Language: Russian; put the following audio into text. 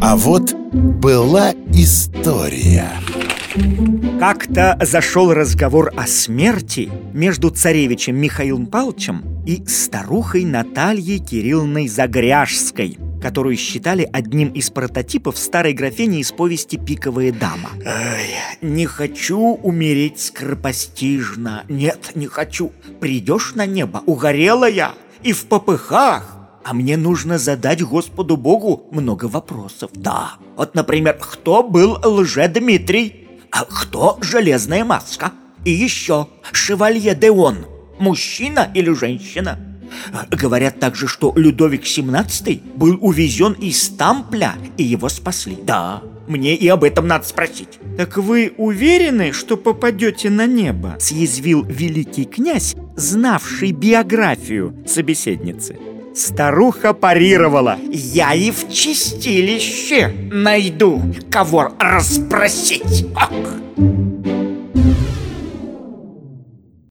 А вот была история Как-то зашел разговор о смерти между царевичем Михаилом Павловичем и старухой Натальей Кирилловной Загряжской которую считали одним из прототипов старой графини из повести «Пиковая дама». Ай, не хочу умереть скоропостижно. Нет, не хочу. Придешь на небо, угорела я и в попыхах. А мне нужно задать Господу Богу много вопросов. Да, вот, например, кто был лже-Дмитрий? А кто железная маска? И еще, шевалье Деон, мужчина или женщина? Говорят также, что Людовик XVII был увезен из Тампля, и его спасли. Да, мне и об этом надо спросить. Так вы уверены, что попадете на небо? Съязвил великий князь, знавший биографию собеседницы. Старуха парировала. Я и в чистилище найду, кого расспросить. Ах!